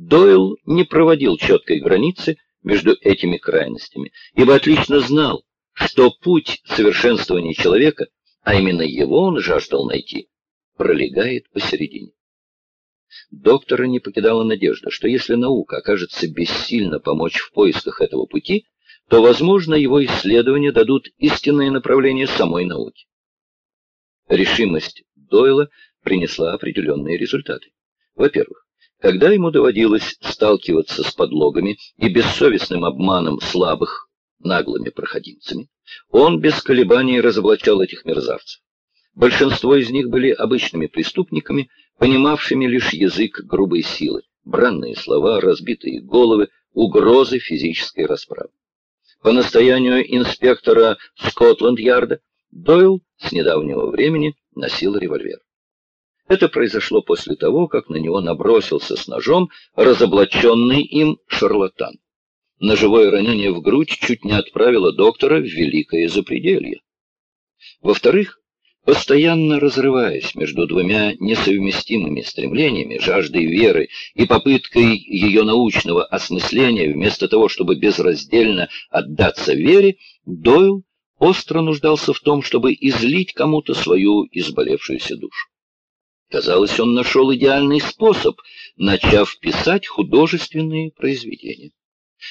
Дойл не проводил четкой границы между этими крайностями, ибо отлично знал, что путь совершенствования человека, а именно его он жаждал найти, пролегает посередине. Доктора не покидала надежда, что если наука окажется бессильна помочь в поисках этого пути, то, возможно, его исследования дадут истинное направление самой науки. Решимость Дойла принесла определенные результаты. Во-первых, когда ему доводилось сталкиваться с подлогами и бессовестным обманом слабых, наглыми проходимцами, он без колебаний разоблачал этих мерзавцев. Большинство из них были обычными преступниками, понимавшими лишь язык грубой силы, бранные слова, разбитые головы, угрозы физической расправы. По настоянию инспектора Скотланд-Ярда Дойл с недавнего времени носил револьвер. Это произошло после того, как на него набросился с ножом разоблаченный им шарлатан. Ножевое ранение в грудь чуть не отправило доктора в великое запределье. Во-вторых, постоянно разрываясь между двумя несовместимыми стремлениями, жаждой веры и попыткой ее научного осмысления, вместо того, чтобы безраздельно отдаться вере, Дойл остро нуждался в том, чтобы излить кому-то свою изболевшуюся душу. Казалось, он нашел идеальный способ, начав писать художественные произведения.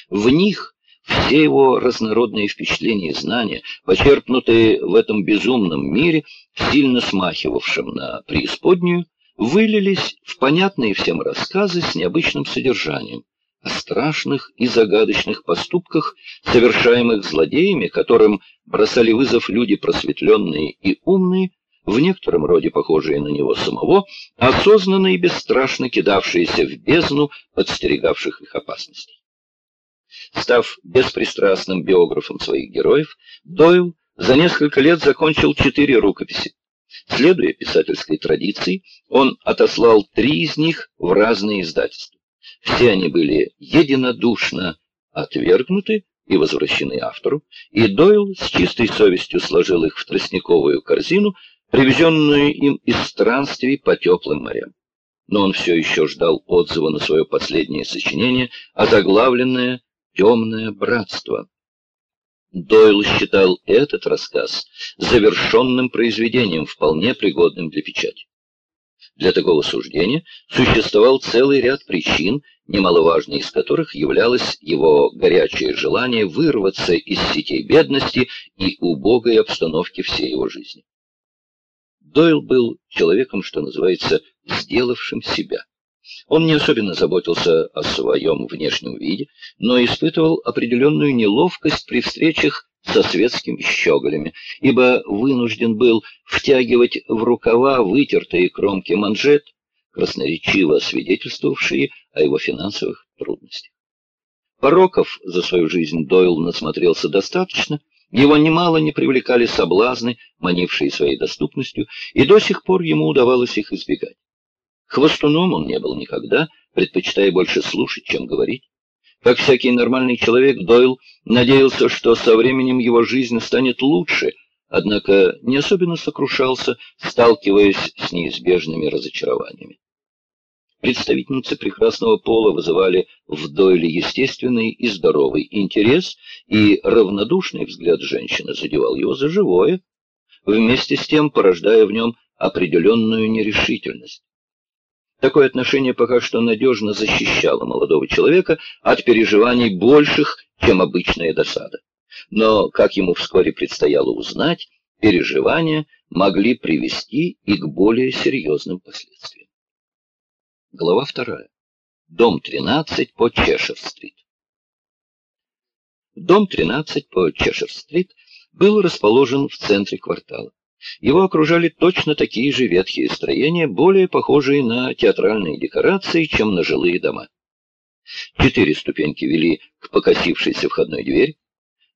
В них все его разнородные впечатления и знания, почерпнутые в этом безумном мире, сильно смахивавшем на преисподнюю, вылились в понятные всем рассказы с необычным содержанием, о страшных и загадочных поступках, совершаемых злодеями, которым бросали вызов люди просветленные и умные, в некотором роде похожие на него самого, осознанно и бесстрашно кидавшиеся в бездну подстерегавших их опасностей. Став беспристрастным биографом своих героев, Дойл за несколько лет закончил четыре рукописи. Следуя писательской традиции, он отослал три из них в разные издательства. Все они были единодушно отвергнуты и возвращены автору, и Дойл с чистой совестью сложил их в тростниковую корзину, привезенную им из странствий по теплым морям. Но он все еще ждал отзыва на свое последнее сочинение, озаглавленное «Темное братство». Дойл считал этот рассказ завершенным произведением, вполне пригодным для печати. Для такого суждения существовал целый ряд причин, немаловажной из которых являлось его горячее желание вырваться из сетей бедности и убогой обстановки всей его жизни. Дойл был человеком, что называется, сделавшим себя. Он не особенно заботился о своем внешнем виде, но испытывал определенную неловкость при встречах со светскими щеголями, ибо вынужден был втягивать в рукава вытертые кромки манжет, красноречиво свидетельствовавшие о его финансовых трудностях. Пороков за свою жизнь Дойл насмотрелся достаточно, его немало не привлекали соблазны, манившие своей доступностью, и до сих пор ему удавалось их избегать. Хвостуном он не был никогда, предпочитая больше слушать, чем говорить. Как всякий нормальный человек, Дойл надеялся, что со временем его жизнь станет лучше, однако не особенно сокрушался, сталкиваясь с неизбежными разочарованиями. Представительницы прекрасного пола вызывали в Дойле естественный и здоровый интерес, и равнодушный взгляд женщины задевал его за живое, вместе с тем порождая в нем определенную нерешительность. Такое отношение пока что надежно защищало молодого человека от переживаний больших, чем обычная досада. Но, как ему вскоре предстояло узнать, переживания могли привести и к более серьезным последствиям. Глава вторая. Дом 13 по Чешер-стрит. Дом 13 по Чешер-стрит был расположен в центре квартала. Его окружали точно такие же ветхие строения, более похожие на театральные декорации, чем на жилые дома. Четыре ступеньки вели к покосившейся входной двери.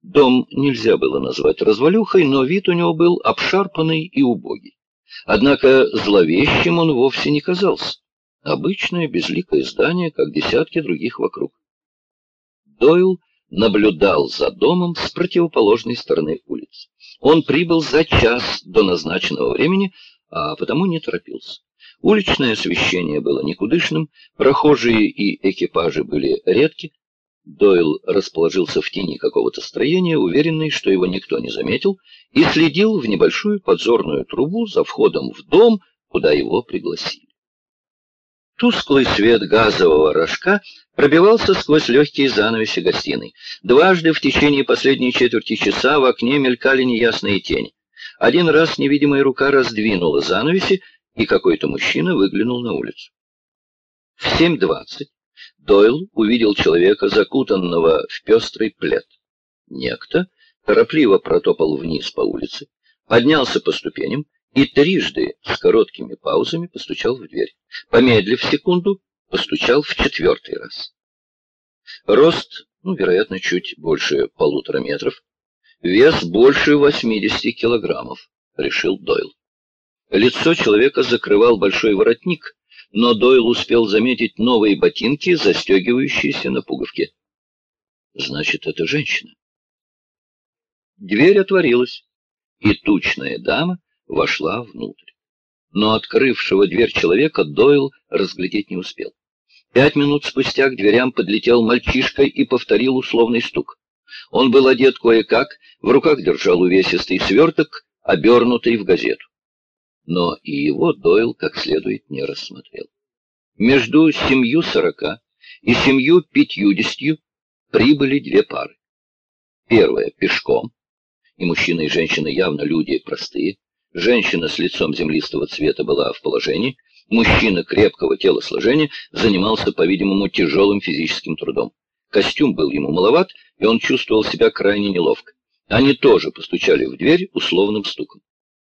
Дом нельзя было назвать развалюхой, но вид у него был обшарпанный и убогий. Однако зловещим он вовсе не казался. Обычное безликое здание, как десятки других вокруг. Дойл наблюдал за домом с противоположной стороны улицы. Он прибыл за час до назначенного времени, а потому не торопился. Уличное освещение было никудышным, прохожие и экипажи были редки. Дойл расположился в тени какого-то строения, уверенный, что его никто не заметил, и следил в небольшую подзорную трубу за входом в дом, куда его пригласили. Тусклый свет газового рожка пробивался сквозь легкие занавеси гостиной. Дважды в течение последней четверти часа в окне мелькали неясные тени. Один раз невидимая рука раздвинула занавеси, и какой-то мужчина выглянул на улицу. В 7.20 Дойл увидел человека, закутанного в пестрый плед. Некто торопливо протопал вниз по улице, поднялся по ступеням и трижды с короткими паузами постучал в дверь. Помедлив секунду, постучал в четвертый раз. Рост, ну, вероятно, чуть больше полутора метров. Вес больше 80 килограммов, решил Дойл. Лицо человека закрывал большой воротник, но Дойл успел заметить новые ботинки, застегивающиеся на пуговке. Значит, это женщина. Дверь отворилась, и тучная дама вошла внутрь. Но открывшего дверь человека Дойл разглядеть не успел. Пять минут спустя к дверям подлетел мальчишка и повторил условный стук. Он был одет кое-как, в руках держал увесистый сверток, обернутый в газету. Но и его Дойл как следует не рассмотрел. Между семью сорока и семью пятьюдесятью прибыли две пары. Первая — пешком, и мужчина и женщина явно люди простые, Женщина с лицом землистого цвета была в положении, мужчина крепкого телосложения занимался, по-видимому, тяжелым физическим трудом. Костюм был ему маловат, и он чувствовал себя крайне неловко. Они тоже постучали в дверь условным стуком.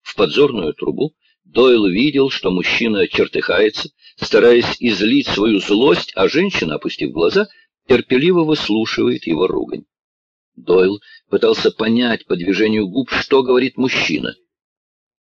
В подзорную трубу Дойл видел, что мужчина чертыхается, стараясь излить свою злость, а женщина, опустив глаза, терпеливо выслушивает его ругань. Дойл пытался понять по движению губ, что говорит мужчина —